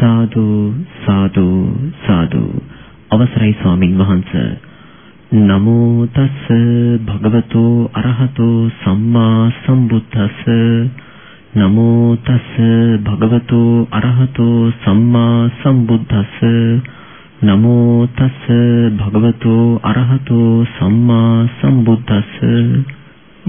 සාදු සාදු සාදු. අවසරයි ස්වාමින් වහන්සේ. නමෝ තස් භගවතෝ අරහතෝ සම්මා සම්බුද්දස්ස. නමෝ තස් භගවතෝ අරහතෝ සම්මා සම්බුද්දස්ස. නමෝ තස් භගවතෝ අරහතෝ සම්මා සම්බුද්දස්ස.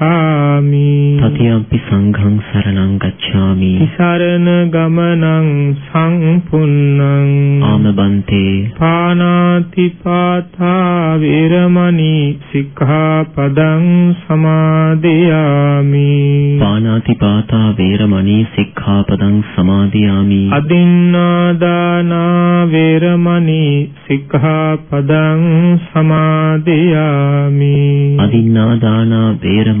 තතියම්පි සංඝං සරණං ගච්ඡාමි. සරණ ගමනං සම්පුන්නං ආමබන්තේ. පානාති පාතා වේරමණී සික්ඛාපදං සමාදියාමි. පානාති පාතා වේරමණී සික්ඛාපදං සමාදියාමි. අදින්නා දානා වේරමණී සික්ඛාපදං සමාදියාමි. අදින්නා දානා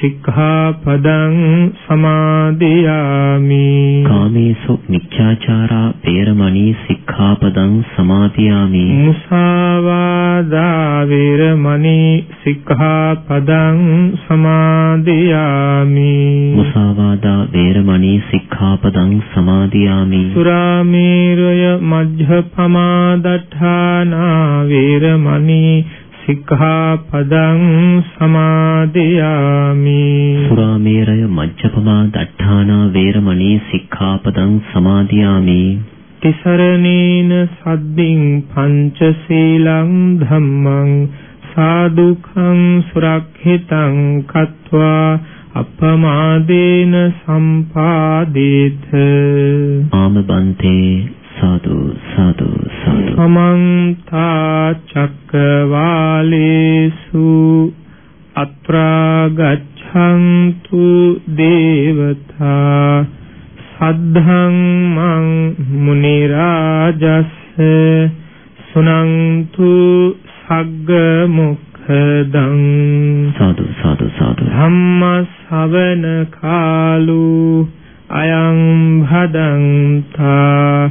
සික්ඛාපදං සමාදියාමි। කාමේසු මිච්ඡාචාරා වේරමණී සික්ඛාපදං සමාදියාමි। මුසාවාදා වේරමණී සික්ඛාපදං සමාදියාමි। මුසාවාදා වේරමණී සික්ඛාපදං සමාදියාමි। සුරාමේරය මජ්ජපමා දඨානා වේරමණී සික්ඛාපදං සමාදියාමි සුරාමේරය මජ්ජපමා දට්ඨානා වේරමණී සික්ඛාපදං සමාදියාමි තිසරණේන සද්දින් පංචශීලං ධම්මං සාදුඛං සුරක්ෂිතං කତ୍වා අපමාදේන සම්පාදේත ආමබන්තේ සාදු සාදු සාදු. සමන්ත චක්කවාලේසු අත්‍රා ගච්ඡන්තු දේවතා සද්ධං මං මුනි රාජස් සුනන්තු සග්ග මුඛදං සාදු සාදු සාදු. ධම්ම ශවන කාලෝ අයං භදන්තා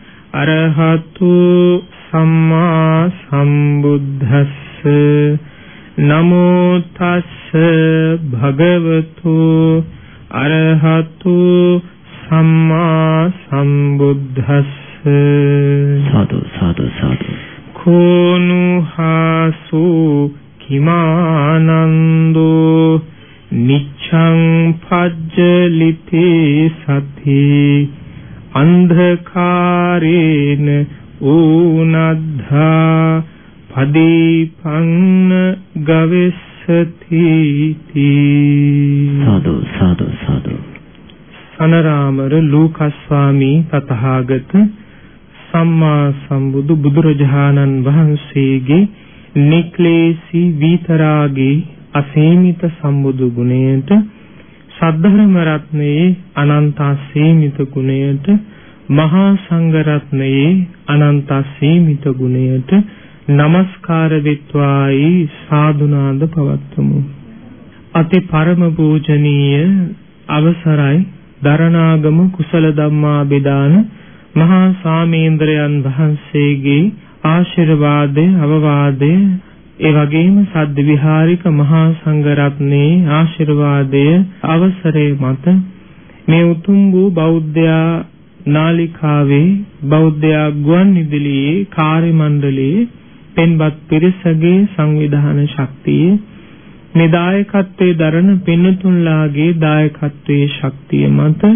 අරහතු සම්මා සම්බුද්දස්ස නමෝ තස්ස භගවතු අරහතු සම්මා සම්බුද්දස්ස සාදු සාදු සාදු. කෝනුහාසු කිමානන්දෝ නිච්ඡං පජ්ජලිතේ සති අන්ධකාරේන ඌනද්ධා පදීපන්න ගවෙස්සති සාදු සාදු සාදු. සනරාමර ලූකස් ස්වාමී තථාගත සම්මා සම්බුදු බුදුරජාණන් වහන්සේගේ නික්ලේසී විතරාගේ අසීමිත සම්බුදු ගුණයට සද්ධර්ම රත්නයේ අනන්ත අසීමිත ගුණයට මහා සංඝරත්නයේ අනන්ත සීමිත ගුණයට নমස්කාර වෙත්වායි සාදුනාද පවත්වමු. අති පරම පූජනීය අවසරයි දරණාගම කුසල ධම්මා බෙදාන මහා සාමේන්ද්‍රයන් වහන්සේගේ ආශිර්වාදය අවවාදය ඒ වගේම සද්ද විහාරික මහා සංඝ රත්නයේ ආශිර්වාදය අවසරේ මත මේ උතුම් වූ බෞද්ධයා නාලිකාවේ බෞද්ධයා ගුවන් විදුලියේ කාර්ය මණ්ඩලයේ පෙන්වත් පිරිසගේ සංවිධාන ශක්තිය මේ දායකත්වයේ දරන පින්නතුන්ලාගේ දායකත්වයේ ශක්තිය මත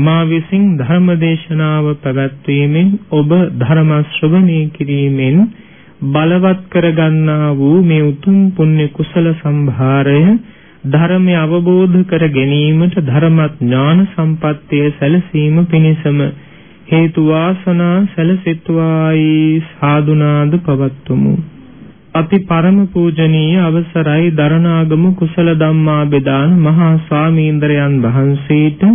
මා විසින් ධර්ම දේශනාව පැවැත්වීමෙන් ඔබ ධර්ම ශ්‍රවණය කිරීමෙන් බලවත් කරගන්නා වූ මේ උතුම් පුණ්‍ය කුසල සම්භාරය ධර්මය අවබෝධ කර ගැනීමට ධර්ම ඥාන සම්පත්තිය සැලසීම පිණිසම හේතු වාසනා සැලසෙත්වායි සාදුනාද පවත්තුමු අති පරම පූජනීය අවසරයි දරණාගම කුසල ධම්මා බෙදාන මහා ස්වාමීන්ද්‍රයන් වහන්සේට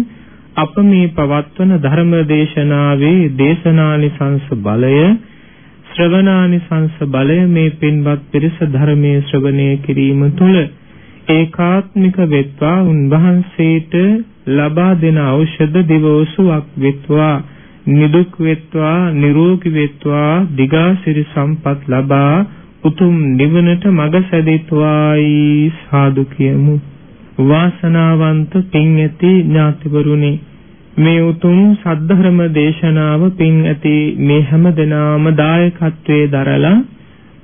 අප මේ පවත්වන ධර්ම දේශනාවේ දේශනානිසංස බලය ශ්‍රවණානිසංස බලය මේ පින්වත් පිරිස ධර්මයේ ශ්‍රවණය කිරීම තුළ ඒකාත්මික වෙත්වා උන්වහන්සේට ලබා දෙන ඖෂධ දිවෝසුවක් වෙත්වා නිදුක් වෙත්වා නිරෝගී වෙත්වා දිගාසිරි සම්පත් ලබා උතුම් නිවනට මඟ සැදෙත්වායි සාදු කියමු. වාසනාවන්ත පින් ඇති ඥාතිවරුනි මේ උතුම් සද්ධර්ම දේශනාව පින් ඇති මේ හැම දිනාම දායකත්වයේ දරලා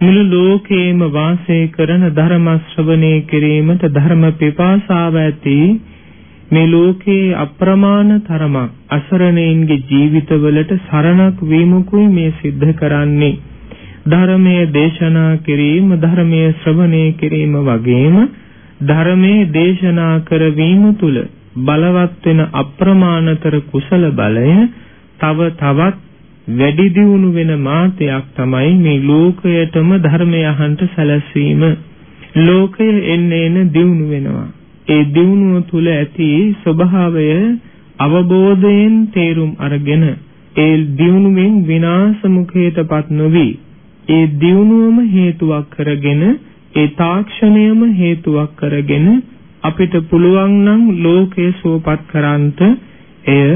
මුළු ලෝකේම වාසය කරන ධර්ම ශ්‍රවණය කිරීමට ධර්ම පිපාසාව ඇති මේ ලෝකේ අප්‍රමාණ තරමක් අසරණයින්ගේ ජීවිතවලට සරණක් වීමකුයි මේ සිද්ධ කරන්නේ. ධර්මයේ දේශනා කිරීම ධර්මයේ ශ්‍රවණය කිරීම වගේම ධර්මයේ දේශනා කරවීම තුල බලවත් වෙන අප්‍රමාණතර කුසල බලය තව තවත් වැඩි දියුණු වෙන මාතයක් තමයි මේ ලෝකයටම ධර්මය අහන්ට සැලැස්වීම. ලෝකය එන්න එන දියුණු වෙනවා. ඒ දියුණුව තුල ඇති ස්වභාවය අවබෝධයෙන් තේරුම් අරගෙන ඒ දියුණුවෙන් විනාශ මුඛයටපත් නොවි ඒ දියුණුවම හේතුවක් කරගෙන ඒ තාක්ෂණයම හේතුවක් කරගෙන අපිට පුළුවන් නම් ලෝකයේ සුවපත් කරන්ට එය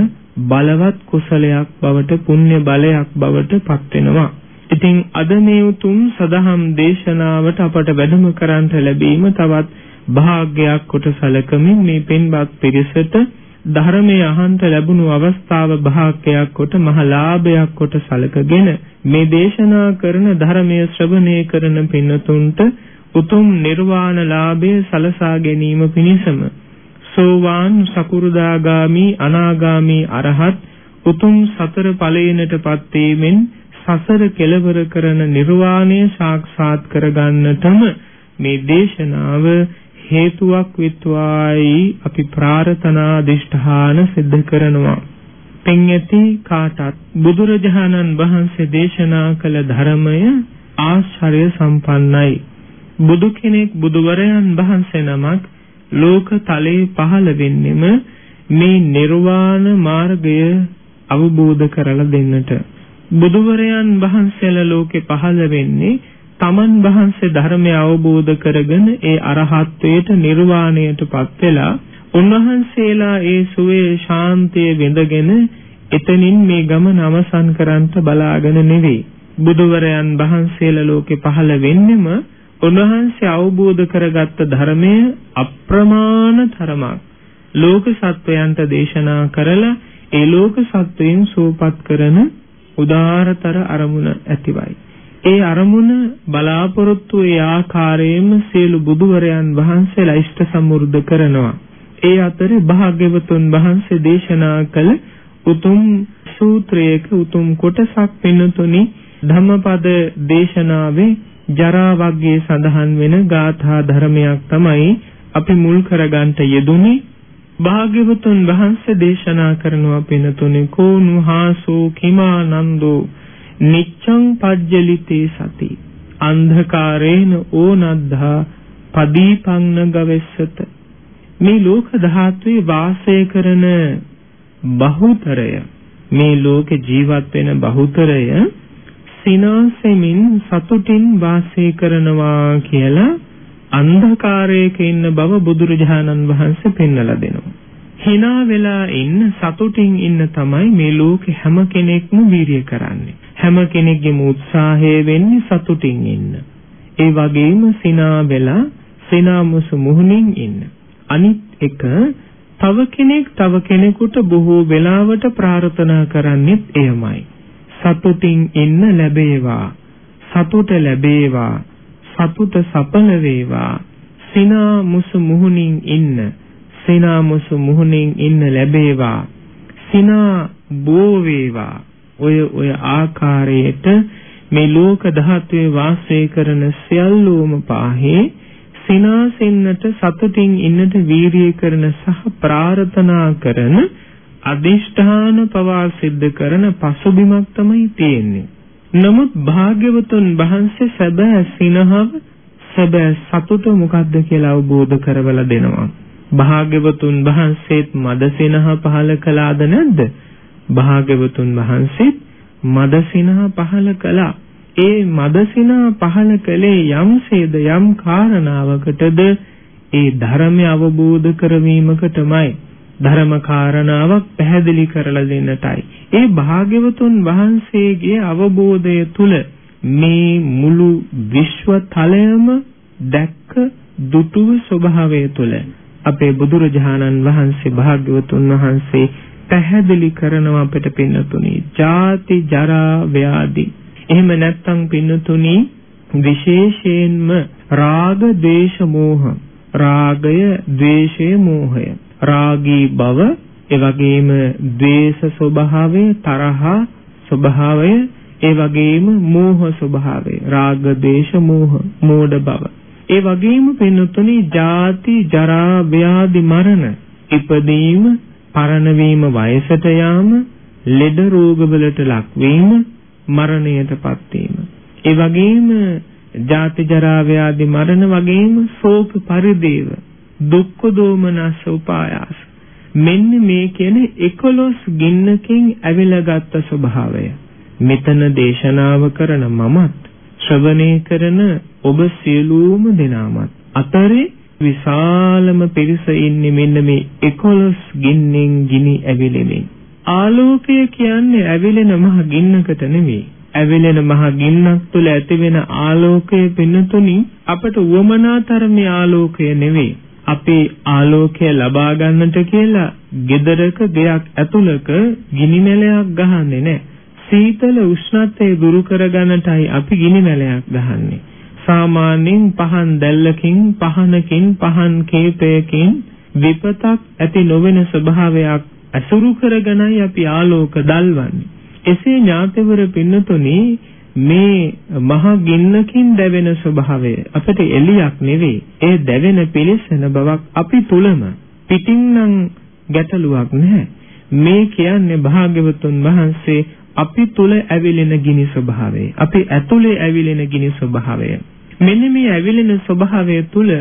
බලවත් කුසලයක් බවට පුණ්‍ය බලයක් බවට පත් වෙනවා. ඉතින් අද මේ උතුම් සදහම් දේශනාවට අපට වැඩම කරන්ට ලැබීම තවත් භාග්‍යයක් කොට සැලකමින් මේ පින්වත් පිරිසට ධර්මයේ අහන්ත ලැබුණු අවස්ථාව භාග්‍යයක් කොට මහ ලාභයක් කොට සැලකගෙන මේ දේශනා කරන ධර්මයේ ශ්‍රවණය කරන පින්නතුන්ට උතුම් නිර්වාණ ලාභය සලසා ගැනීම පිණිසම සෝවාන් සකුරුදාගාමි අනාගාමි අරහත් උතුම් සතර ඵලයනටපත් වීමෙන් සසර කෙලවර කරන නිර්වාණය සාක්ෂාත් කරගන්නටම මේ දේශනාව හේතුවක් විත්වායි අපි ප්‍රාර්ථනා දිෂ්ඨාන සිද්ධ කරනවා. පින් ඇති කාටත් බුදුරජාණන් වහන්සේ දේශනා කළ ධර්මය ආශ්චර්ය සම්පන්නයි. බුදු කෙනෙක් බුදුවරයන් වහන්සේ නමක් ලෝක තලයේ පහළ වෙන්නෙම මේ නිර්වාණ මාර්ගය අවබෝධ කරලා දෙන්නට. බුදුවරයන් වහන්සේලා ලෝකේ පහළ වෙන්නේ තමන් වහන්සේ ධර්මය අවබෝධ කරගෙන ඒ අරහත්ත්වයට නිර්වාණයටපත් වෙලා උන්වහන්සේලා ඒ සුවේ ශාන්තිය විඳගෙන එතනින් මේ ගමන අවසන් කරන්ට බලාගෙන නෙවෙයි බුදුවරයන් වහන්සේලා ලෝකේ පහළ වෙන්නෙම උන්වහන්සේ අවබෝධ කරගත්ත ධර්මය අප්‍රමාණ තරමක් ලෝක සත්වයන්ට දේශනා කරලා ඒ ලෝක සත්වයන් සූපත් කරන උදාරතර අරමුණ ඇතිවයි. ඒ අරමුණ බලාපොරොත්තු ඒ ආකාරයෙන්ම සියලු බුදුවරයන් වහන්සේලා ඉෂ්ට සම්මුර්ධ කරනවා. ඒ අතරේ භාග්‍යවතුන් වහන්සේ දේශනා කළ උතුම් සූත්‍රයක උතුම් කොටසක් වෙනතුනි ධම්මපද දේශනාවේ ජරා වර්ගයේ සඳහන් වෙන ගාථා ධර්මයක් තමයි අපි මුල් කරගන්ට යෙදුනේ භාග්‍යවතුන් වහන්සේ දේශනා කරනවා පිනතුනේ කෝනු හාසෝ කිමානන්දෝ නිච්ඡං පජ්ජලිතේ සති. අන්ධකාරේන ඕනද්ධා පදීපංන ගවෙස්සත. මේ ලෝක ධාතුවේ වාසය කරන බහුතරය මේ ලෝකේ ජීවත් වෙන බහුතරය සිනාසෙමින් සතුටින් වාසය කරනවා කියලා අන්ධකාරයක ඉන්න බව බුදුරජාණන් වහන්සේ පෙන්වලා දෙනවා. hina වෙලා ඉන්න සතුටින් ඉන්න තමයි මේ ලෝකේ හැම කෙනෙක්ම වීරිය කරන්නේ. හැම කෙනෙක්ගේම උත්සාහය වෙන්නේ සතුටින් ඉන්න. ඒ වගේම සිනා වෙලා සිනාමුස මුහුණින් ඉන්න. අනිත් එක තව කෙනෙක් තව කෙනෙකුට බොහෝ වෙලාවට ප්‍රාර්ථනා කරන්නේත් එයමයි. සතුටින් ඉන්න ලැබේවා. සතුට ලැබේවා. සතුට සඵල වේවා. සිනා මුස මුහුණින් ඉන්න. සිනා මුස මුහුණින් ඉන්න ලැබේවා. සිනා බෝ වේවා. ඔය ඔය ආකාරයට මේ ලෝක ධාතුවේ වාසය කරන සියල්ලෝම පාහේ සිනාසෙන්නට සතුටින් ඉන්නට වීරිය කරන සහ ප්‍රාර්ථනා කරන අදිෂ්ඨාන පවා සිද්ධ කරන පසුබිමක් තමයි තියෙන්නේ. නමුත් භාග්‍යවතුන් වහන්සේ සැබෑ සිනහව සැබෑ සතුට මොකක්ද කියලා අවබෝධ කරවලා දෙනවා. භාග්‍යවතුන් වහන්සේත් මදසිනහ පහල කළාද නැද්ද? භාග්‍යවතුන් වහන්සේත් මදසිනහ පහල කළා. ඒ මදසිනා පහල කළේ යම්සේද යම් කාරණාවකටද ඒ ධර්මය අවබෝධ කරවීමකටමයි ධර්ම කාරණාවක් පැහැදිලි කරලා දෙන්නටයි ඒ භාග්‍යවතුන් වහන්සේගේ අවබෝධය තුල මේ මුළු විශ්ව තලයම දැක්ක දුටුව ස්වභාවය තුල අපේ බුදුරජාණන් වහන්සේ භාග්‍යවතුන් වහන්සේ පැහැදිලි කරනවා අපිට පින්නතුනි ජාති ජරා ව්‍යාධි එහෙම නැත්නම් පින්නතුනි විශේෂයෙන්ම රාග, දේශ, මෝහ. රාගය, ද්වේෂය, මෝහය. රාගී බව, ඒ වගේම ද්වේෂ ස්වභාවය, තරහ ස්වභාවය, ඒ වගේම මෝහ ස්වභාවය. රාග, දේශ, මෝහ, මෝඩ බව. ඒ වගේම පින්නතුනි ජාති, ජරා, ව්‍යාධි, මරණ. ඉපදීම, පරණ වීම, වයසට යාම, ලෙඩ රෝගවලට ලක්වීම මරණයටපත් වීම. ඒ වගේම ජාති ජරා ව්‍යාධි මරණ වගේම ශෝක පරිදේව දුක්ඛ දෝමනස් උපායාස මෙන්න මේ කියන 11 ගින්නකින් ඇවිලගත් ස්වභාවය මෙතන දේශනාව කරන මමත් ශ්‍රවණය කරන ඔබ සියලුම දෙනාමත් අතරේ විශාලම පිරිස ඉන්නේ මෙන්න මේ 11 ගින්නෙන් ගිනි ඇවිලෙමින් ආලෝකය කියන්නේ ඇවිලෙන මහ ගින්නකට නෙවෙයි. ඇවිලෙන මහ ගින්නක් තුළ ඇතිවෙන ආලෝකය පින්නතුනි අපට උවමනා තරමේ ආලෝකය නෙවෙයි. අපේ ආලෝකය ලබා ගන්නට කියලා ගෙදරක දෙයක් ඇතුළක ගිනි මැලයක් ගහන්නේ නැහැ. සීතල උෂ්ණත්වය දුරු කරගන්නටයි අපි ගිනි මැලයක් ගහන්නේ. සාමාන්‍යයෙන් පහන් දැල්ලකින් පහනකින් පහන් කීපයකින් විපතක් ඇති නොවන ස්වභාවයක් අසුරු කරගෙනයි අපි ආලෝක දල්වන්නේ. එසේ ඥාතවර පින්නතුනි මේ මහ ගින්නකින් දැවෙන ස්වභාවය අපිට එළියක් නෙවෙයි. ඒ දැවෙන පිළිසන බවක් අපි තුලම පිටින්නම් ගැටලුවක් නැහැ. මේ කියන්නේ භාග්‍යවතුන් වහන්සේ අපි තුල ඇවිලෙන ගිනි ස්වභාවය. අපි ඇතුලේ ඇවිලෙන ගිනි ස්වභාවය. මෙන්න මේ ඇවිලෙන ස්වභාවය තුල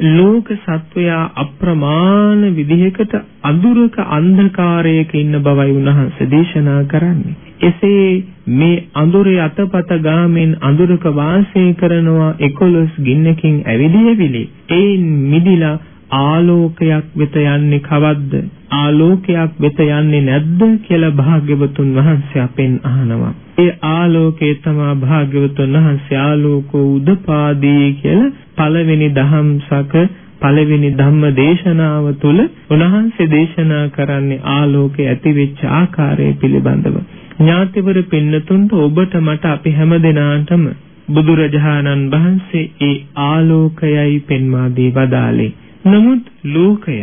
ලෝක සත්වයා අප්‍රමාණ විදිහකට අඳුරක අන්ධකාරයක ඉන්න බවයි උන්වහන්සේ දේශනා කරන්නේ. එසේ මේ අඳුරේ අතපත ගාමින් අඳුරක වාසය කරනවා 11 ගින්නකින් ඇවිලි ඇවිලි. ඒ මිදිලා ආලෝකයක් වෙත යන්නේ කවද්ද? ආලෝකයක් වෙත යන්නේ නැද්ද කියලා භාග්‍යවතුන් වහන්සේ අපෙන් අහනවා. ඒ ආලෝකේ තමා භාග්‍යවතුන් වහන්සේ ආලෝකෝ උදපාදී කියලා පළවෙනි දහම්සක පළවෙනි ධම්ම දේශනාව තුළ උන්වහන්සේ දේශනා කරන්නේ ආලෝකයේ ඇතිවෙච්ච ආකාරය පිළිබඳව. ඥාතිවර පින්නතුන්ට ඔබට මට අපි හැම දිනාටම බුදුරජාණන් වහන්සේ ඒ ආලෝකයයි පෙන්වා දී වදාළේ. නමුත් ලෝකය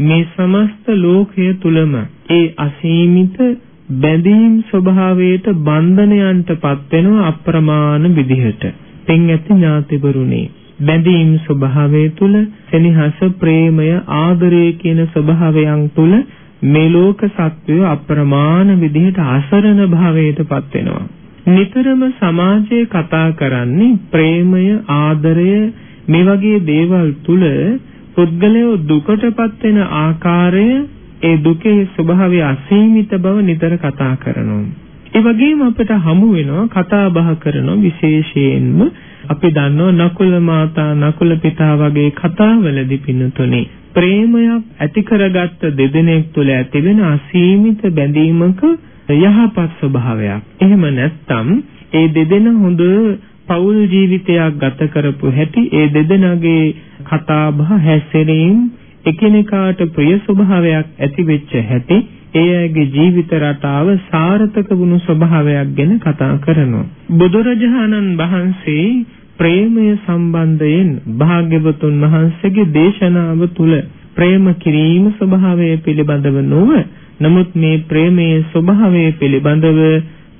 මේ සමස්ත ලෝකය තුලම ඒ අසීමිත බැඳීම් ස්වභාවයට බන්ධනයන්ටපත් වෙන අප්‍රමාණ විදිහට. පින් ඇති ඥාතිවරුනි බැඳීම් ස්වභාවය තුල සෙනෙහස ප්‍රේමය ආදරය කියන ස්වභාවයන් තුල මේ ලෝක සත්වය අප්‍රමාණ විදිහට අසරණ භාවයටපත් වෙනවා. නිතරම සමාජයේ කතා කරන්නේ ප්‍රේමය ආදරය මේ වගේ දේවල් තුල පුද්ගලයෝ දුකටපත් වෙන ආකාරය ඒ දුකේ ස්වභාවය අසීමිත බව නිතර කතා කරනවා. ඒ වගේම අපිට හමු වෙනවා කතා බහ කරන විශේෂයෙන්ම අපි දන්නවා නකුල මාතා නකුල පිතා වගේ කතාවලදී පින්නතුනේ ප්‍රේමයක් ඇති කරගත්ත දෙදෙනෙක් තුළ ඇතිවෙන අසීමිත බැඳීමක යහපත් ස්වභාවයක්. එහෙම නැත්නම් ඒ දෙදෙන හොඳ පෞල් ජීවිතයක් ගත කරපු හැටි ඒ දෙදෙනාගේ කතා බහ හැසිරීම එකිනෙකාට ප්‍රිය ස්වභාවයක් ඇති වෙච්ච හැටි ඒ අයගේ ජීවිත රටාව සාර්ථක වුණු ස්වභාවයක් ගැන කතා කරනවා. බුදුරජාණන් වහන්සේ ප්‍රේමය සම්බන්ධයෙන් භාග්‍යවතුන් වහන්සේගේ දේශනාව තුල ප්‍රේම කිරීම ස්වභාවය පිළිබඳව නොව නමුත් මේ ප්‍රේමයේ ස්වභාවය පිළිබඳව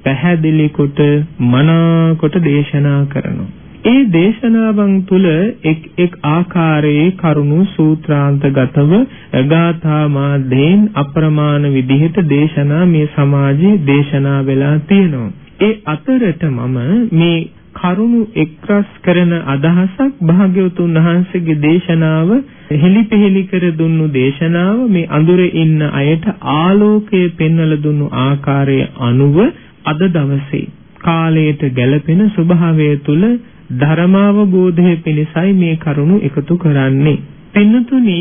පැහැදිලි කොට මනා කොට දේශනා කරනවා. ඒ දේශනාවන් තුල එක් එක් ආකාරයේ කරුණු සූත්‍රාන්තගතව ගාථා මාදේන් අප්‍රමාණ විදිහට දේශනා මේ සමාජයේ දේශනා වෙලා තියෙනවා. ඒ අතරට මම මේ කරුණු එක්රස් කරන අදහසක් භාග්‍යවතුන් වහන්සේගේ දේශනාව හෙලිපෙහෙලි කර දුන්නු දේශනාව මේ අඳුරේ ඉන්න අයට ආලෝකය පෙන්වලා දුන්නු ආකාරය අනුව අද දවසේ කාලයට ගැළපෙන ස්වභාවය තුල ධර්මාවබෝධය පිණිසයි මේ කරුණු එකතු කරන්නේ. පින්නතුනි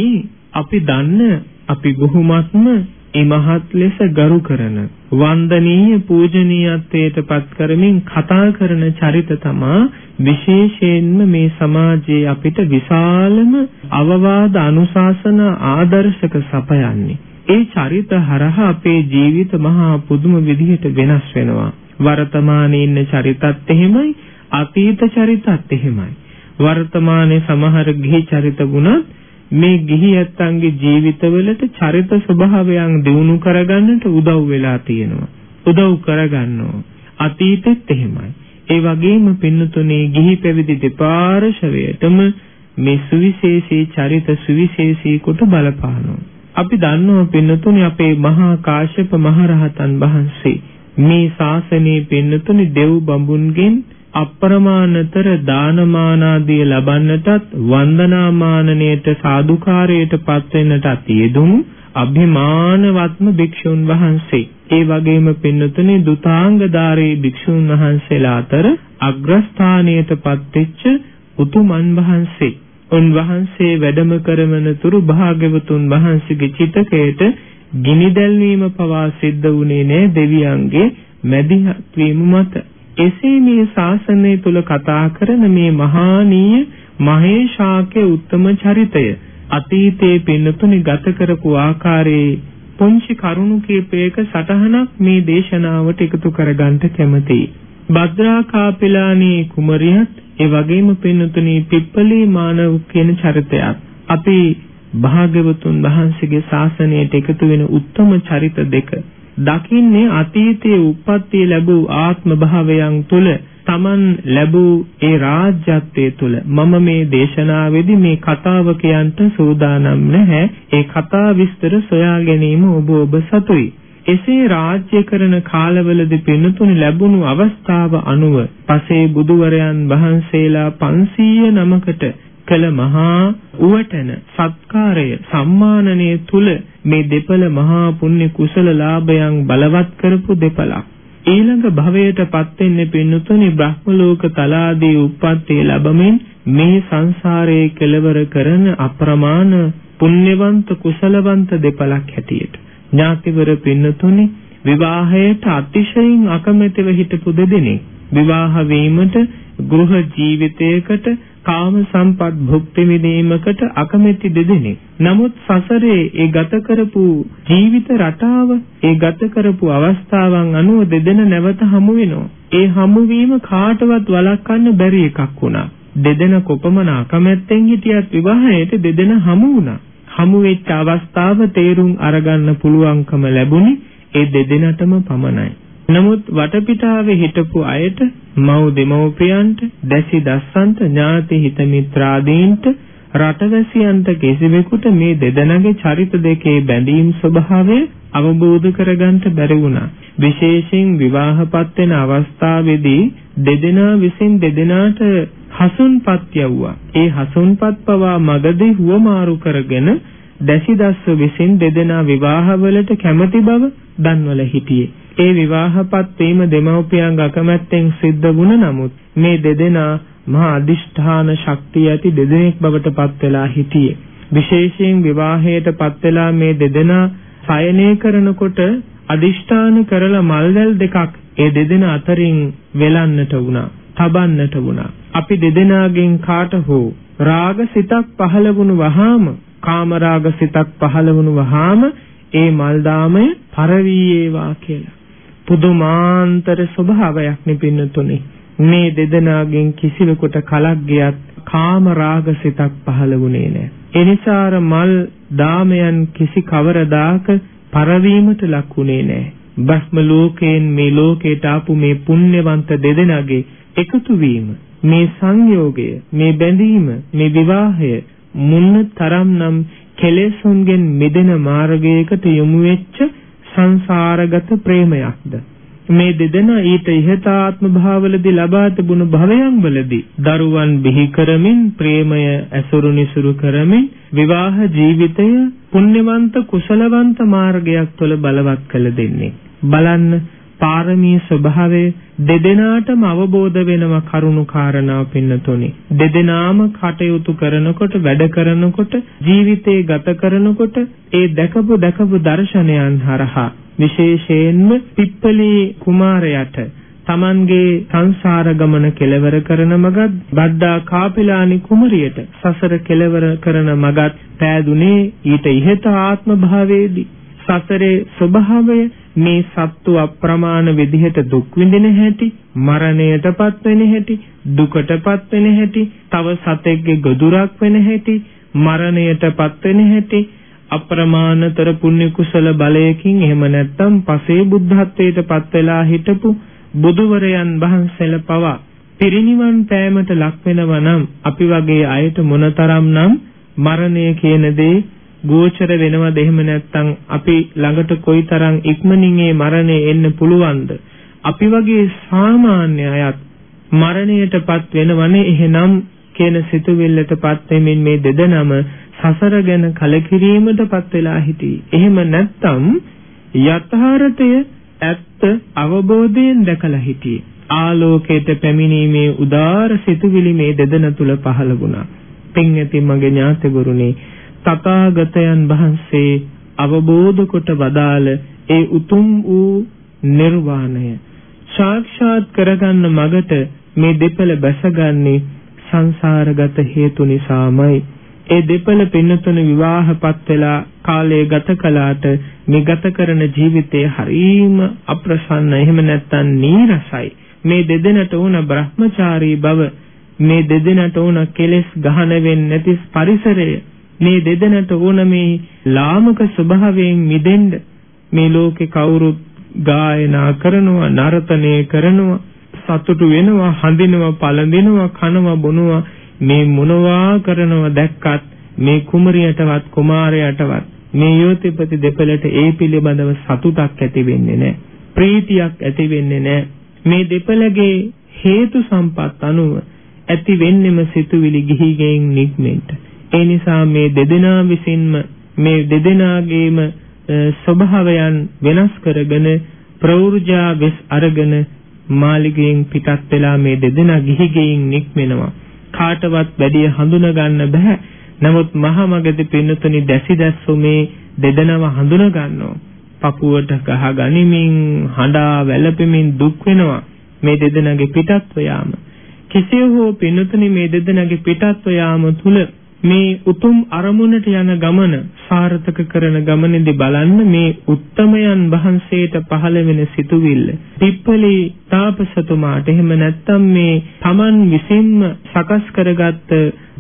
අපි දන්න අපි බොහොමත්ම ඉමහත් ලෙස ගරු කරන වන්දනීය පූජනීයත්වයට පත් කරමින් කතා කරන චරිත තමා විශේෂයෙන්ම මේ සමාජයේ අපිට විශාලම අවවාද අනුශාසන ආදර්ශක සපයන්නේ ඒ චරිත හරහා අපේ ජීවිත මහා පුදුම විදිහට වෙනස් වෙනවා වර්තමානයේ ඉන්න චරිතත් එහෙමයි අතීත චරිතත් එහෙමයි. වර්තමානයේ සමහර ගිහි චරිත ගුණත් මේ ගිහි ඇත්තන්ගේ ජීවිතවලට චරිත ස්වභාවයන් දිනු කරගන්නට උදව් වෙලා තියෙනවා. උදව් කරගන්නවා. අතීතෙත් එහෙමයි. ඒ වගේම පින්නතුනේ ගිහි පැවිදි දෙපාර්ශවයටම මේ සුවිශේෂී චරිත සුවිශේෂී කොට බලපානවා. අපි දන්නවා පින්නතුනේ අපේ මහා කාශ්‍යප මහරහතන් වහන්සේ මේ ශාසනයේ පින්නතුනේ දෙව් බඹුන්ගෙන් අප්‍රමාණතර දානමානාදිය ලබන්නටත් වන්දනාමානණයට සාදුකාරයට පත් වෙන්නටත් යෙදුණු අභිමානවත්ම භික්ෂුන් වහන්සේ. ඒ වගේම පින්නතුනේ දුතාංගධාරී භික්ෂුන් වහන්සේලා අතර අග්‍රස්ථානයට පත්වෙච්ච උතුමන් වහන්සේ. උන්වහන්සේ වැඩම කරවන තුරු භාග්‍යවතුන් වහන්සේගේ චිතකයට ගිනි දැල්වීම පවා සිද්ධ වුණේ නැහැ දෙවියන්ගේ මැදිහත් වීම මත. එසේ මේ ශාසනය තුල කතා කරන මේ මහානීය මහේශාක්‍ය උත්තම චරිතය අතීතයේ පින්නතුනි ගත කරපු ආකාරයේ පොන්චි කරුණු කීපයක සටහනක් මේ දේශනාවට එකතු කරගන්න කැමතියි. භද්‍රා කාපිලානී කුමරියත් ඒ වගේම පින්නතුනි පිප්පලී මානව කියන චරිතයත් අපි භාග්‍යවතුන් වහන්සේගේ ශාසනයට එකතු වෙන උත්තම චරිත දෙක දකින්නේ අතීතයේ උප්පත්තිය ලැබූ ආත්ම භාවයන් තුල Taman ලැබූ ඒ රාජ්‍යත්වයේ තුල. මම මේ දේශනාවේදී මේ කතාව කියන්ට සූදානම් නැහැ. ඒ කතා විස්තර සොයා ගැනීම ඔබ ඔබ සතුයි එසේ රාජ්‍ය කරන කාලවලදී පින්තුනි ලැබුණු අවස්ථාව අනුව පසේ බුදුවරයන් වහන්සේලා 500 නමකට කළ මහා උවටන සත්කාරය සම්මානනය තුල මේ දෙපළ මහා පුණ්‍ය කුසල ලාභයන් බලවත් කරපු දෙපළක්. ඊළඟ භවයට පත් වෙන්නේ පින්නතුනි බ්‍රහ්ම ලෝක තලාදී උප්පත්තිය ලැබමින් මේ සංසාරයේ කෙලවර කරන අප්‍රමාණ පුණ්‍යවන්ත කුසලවන්ත දෙපළක් හැටියට. ඥාතිවර පින්නතුනි විවාහයට අතිශයින් අකමැතිව හිටපු දෙදෙනෙක්. විවාහ වීමට ගෘහ ජීවිතයකට කාම සම්පත් භුක්ති විඳීමකට අකමැති දෙදෙනෙක්. නමුත් සසරේ ඒ ගත කරපු ජීවිත රටාව, ඒ ගත කරපු අවස්ථාවන් අනුව දෙදෙන නැවත හමු වෙනවා. ඒ හමුවීම කාටවත් වළක්වන්න බැරි එකක් වුණා. දෙදෙන කොපමණ අකමැත්තෙන් හිටියත් විවාහයට දෙදෙන හමු වුණා. හමු වෙච්ච අවස්ථාව තේරුම් අරගන්න පුළුවන්කම ලැබුණේ ඒ දෙදෙනාටම පමණයි. නමුත් වටපිටාවේ හිටපු අයට මව් දෙමව්පියන්ට දැසි දස්සන්ට ඥාති හිත මිත්‍රාදීන්ට රටවැසියන්ට කිසිවෙකුට මේ දෙදෙනාගේ චරිත දෙකේ බැඳීම් ස්වභාවය අවබෝධ කරගන්න බැරි වුණා. විශේෂයෙන් විවාහපත් වෙන අවස්ථාවේදී දෙදෙනා විසින් දෙදෙනාට හසුන්පත් යවුවා. ඒ හසුන්පත් පවා මගදී හුවමාරු කරගෙන දැසිදස්ස විසින් දෙදෙනා විවාහවලට කැමති බව දන්වල හිටියේ. ඒ විවාහපත් වීම දෙමව්පියන්ගේ අකමැත්තෙන් සිද්ධ වුණ නමුත් මේ දෙදෙනා මහා අදිෂ්ඨාන ශක්තිය ඇති දෙදෙනෙක් බවට පත් වෙලා හිටියේ. විශේෂයෙන් විවාහයට පත් වෙලා මේ දෙදෙනා සයනය කරනකොට අදිෂ්ඨාන කරලා මල්වැල් දෙකක් ඒ දෙදෙනා අතරින් වෙලන්නට වුණා. තබන්නට වුණා. අපි දෙදෙනාගෙන් කාට හෝ රාග සිතක් පහළ වුණු වහාම කාම රාග සිතක් පහළ වුණු වහාම ඒ මල් දාමය පරවීයේවා කියලා. පුදුමාන්තර ස්වභාවයක් නිපින්නතුනි. මේ දෙදෙනාගෙන් කිසිවෙකුට කලක් ගියත් කාම රාග සිතක් පහළ වුණේ නැහැ. එනිසාර මල් දාමයන් කිසි කවරදාක පරවීමට ලක්ුණේ නැහැ. බ්‍රහ්ම ලෝකයෙන් මේ ලෝකයට ආපු මේ පුණ්‍යවන්ත දෙදෙනාගේ එකතු වීම මේ සංයෝගය මේ බැඳීම මේ විවාහය මුන්න තරම්නම් කෙලෙසුන්ගෙන් මිදෙන මාර්ගයකට යොමු වෙච්ච සංසාරගත ප්‍රේමයක්ද? මේ දෙදෙනා ඊට ඉහත ආත්ම භාවවලදී ලබා තිබුණු භවයන් වලදී දරුවන් බිහි කරමින් ප්‍රේමය ඇසුරු නිසුරු කරමින් විවාහ ජීවිතය පුණ්‍යවන්ත කුසලවන්ත මාර්ගයක් තුළ බලවත් කළ දෙන්නේ. බලන්න පාරමී ස්වභාවය දෙදෙනාටම අවබෝධ වෙනවා කරුණු කාරණා පින්නතොනි. දෙදෙනාම කටයුතු කරනකොට වැඩ කරනකොට ජීවිතේ ගත කරනකොට ඒ දැකපු දැකපු දර්ශනයන් හරහා විශේෂයෙන්ම පිප්පලි කුමාරයාට තමන්ගේ සංසාර ගමන කෙලවර කරන මගත් බද්දා කාපිලානි කුමරියට සසර කෙලවර කරන මගත් පෑදුනේ ඊට ඉහත ආත්ම භාවයේදී සසරේ ස්වභාවය මේ සත්තු අප්‍රමාණ විදිහට දුක් විඳින හැටි මරණයටපත් වෙන හැටි දුකටපත් වෙන හැටි තව සතෙක්ගේ ගොදුරක් වෙන හැටි මරණයටපත් වෙන හැටි අප්‍රමාණතර පුණ්‍ය කුසල බලයකින් එහෙම නැත්නම් පසේ බුද්ධත්වයටපත් වෙලා හිටපු බුදුවරයන් වහන්සේලා පවා පිරිනිවන් පෑමට ලක් වෙනවා නම් අපි වගේ අයට මොනතරම්නම් මරණය කියන දේ ගෝචර වෙනවද එහෙම නැත්නම් අපි ළඟට කොයිතරම් ඉක්මනින් මේ මරණය එන්න පුළුවන්ද අපි වගේ සාමාන්‍ය අයත් මරණයටපත් වෙනවනේ එහෙනම් කියන සිතුවිල්ලටපත් වෙමින් මේ දෙදෙනාම සසර ගැන කලකිරීමටපත් වෙලා හිටියේ. එහෙම නැත්නම් යථාර්ථය ඇත්ත අවබෝධයෙන් දැකලා හිටියේ. ආලෝකයට පැමිණීමේ උදාර සිතුවිලි මේ දෙදෙනා තුල පහළ වුණා. පින් ඇති මගේ ඥාතගුරුනේ තථාගතයන් වහන්සේ අවබෝධ කොට වදාළ ඒ උතුම් වූ නිර්වාණය. සාක්ෂාත් කරගන්න මගට මේ දෙපළ බැසගන්නේ සංසාරගත හේතු නිසාමයි. ඒ දෙපළ පින්නතුන විවාහපත් වෙලා කාලය ගත කළාට මේ ගත කරන ජීවිතය හරීම අප්‍රසන්න එහෙම නැත්නම් නීරසයි. මේ දෙදෙනට උන බ්‍රහ්මචාරී බව මේ දෙදෙනට උන කෙලෙස් ගහන වෙන්නේ නැති පරිසරය මේ දෙදෙනට ඕන මේ ලාමක ස්වභාවයෙන් මිදෙන්න මේ ලෝකේ කවුරුත් ගායනා කරනවා නර්තනය කරනවා සතුටු වෙනවා හඳිනවා පළඳිනවා කනවා බොනවා. මේ මොනවා කරනවා දැක්කත් මේ කුමරියටවත් කුමාරයාටවත් මේ යෝතිපති දෙපළට ඒ පිළිබඳව සතුටක් ඇති වෙන්නේ නැහැ. ප්‍රීතියක් ඇති වෙන්නේ නැහැ. මේ දෙපළගේ හේතු සම්පත් අනුව ඇති වෙන්නෙම සිතුවිලි ගිහිගෙන් නික්මෙන්න. ඒ නිසා මේ දෙදෙනා විසින්ම මේ දෙදෙනාගේම ස්වභාවයන් වෙනස් කරගෙන ප්‍රෞර්ජා වෙස් අරගෙන මාලිගයෙන් පිටත් වෙලා මේ දෙදෙනා ගිහි ගෙයින් නික්මෙනවා. කාටවත් වැඩි හඳුන ගන්න බෑ නමුත් මහා මගදී පින්නතුනි දැසි දැස්සු මේ දෙදෙනාව හඳුන ගන්නවා. පපුවට ගහ ගනිමින් හඬා වැළපෙමින් දුක් වෙනවා මේ දෙදෙනාගේ පිටත්ව යාම. කෙසේ හෝ පින්නතුනි මේ දෙදෙනාගේ පිටත්ව යාම තුල මේ උතුම් අරමුණට යන ගමන සාර්ථක කරන ගමනේදී බලන්න මේ උත්තමයන් වහන්සේට පහළ වෙන සිතුවිල්ල. පිප්පලි තාපසතුමාට එහෙම නැත්නම් මේ Taman විසින්ම සකස් කරගත්ත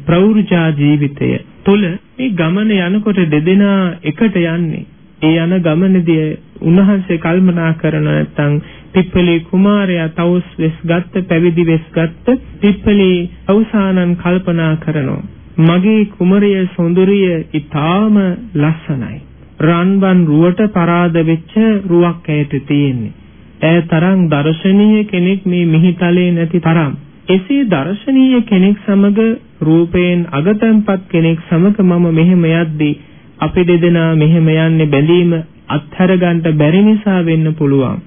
ප්‍රෞර්ජා ජීවිතය තුළ මේ ගමන යනකොට දෙදෙනා එකට යන්නේ. ඒ යන ගමනේදී උන්වහන්සේ කල්පනා කරන නැත්නම් පිප්පලි කුමාරයා තවුස් වෙස් ගත්ත පැවිදි වෙස් ගත්ත පිප්පලි අවසානන් කල්පනා කරනවා. මගේ කුමරිය සොඳුරිය ඊටාම ලස්සනයි. රන්වන් රුවට පරාද වෙච්ච රුවක් ඇයට තියෙන්නේ. ඈ තරම් දර්ශනීය කෙනෙක් මේ මිහිතලේ නැති තරම්. එසේ දර්ශනීය කෙනෙක් සමග රූපයෙන් අගතම්පත් කෙනෙක් සමග මම මෙහෙම යද්දී අපි දෙදෙනා මෙහෙම යන්නේ බැඳීම අත්හැර ගන්න බැරි නිසා වෙන්න පුළුවන්.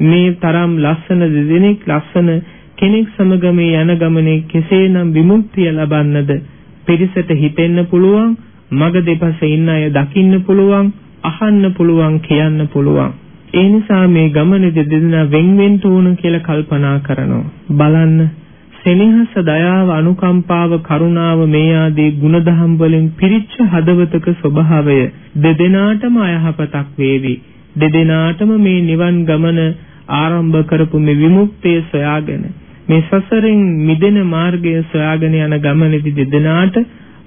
මේ තරම් ලස්සන දෙදෙනෙක් ලස්සන කෙනෙක් සමග මේ යන ගමනේ කෙසේනම් විමුක්තිය ලබන්නද පිරිසට හිතෙන්න පුළුවන් මග දෙපස ඉන්න අය දකින්න පුළුවන් අහන්න පුළුවන් කියන්න පුළුවන්. ඒ නිසා මේ ගමනේදී දෙදෙනා වෙන් වෙන්න ඕන කියලා කල්පනා කරනවා. බලන්න සෙනෙහස දයාව අනුකම්පාව කරුණාව මේ ආදී ගුණධම් වලින් පිරිච්ච හදවතක ස්වභාවය දෙදෙනාටම අයහපතක් වේවි. දෙදෙනාටම මේ නිවන් ගමන ආරම්භ කරපු මේ විමුක්තිය සොයාගෙන මේ සසරෙන් මිදෙන මාර්ගය සොයාගෙන යන ගමනේදී දෙදෙනාට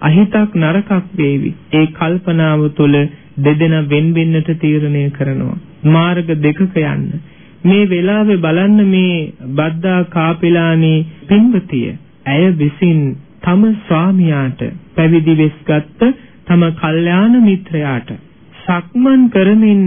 අහිතක් නරකක් වේවි. ඒ කල්පනාව තුළ දෙදෙනා වෙන් වෙන්නට තීරණය කරනවා. මාර්ග දෙකක යන්න. මේ වෙලාවේ බලන්න මේ බද්දා කාපිලානි පින්වතිය ඇය විසින් තම ස්වාමියාට පැවිදි වෙස්ගත් තම කල්යාණ මිත්‍රයාට සක්මන් කරමින්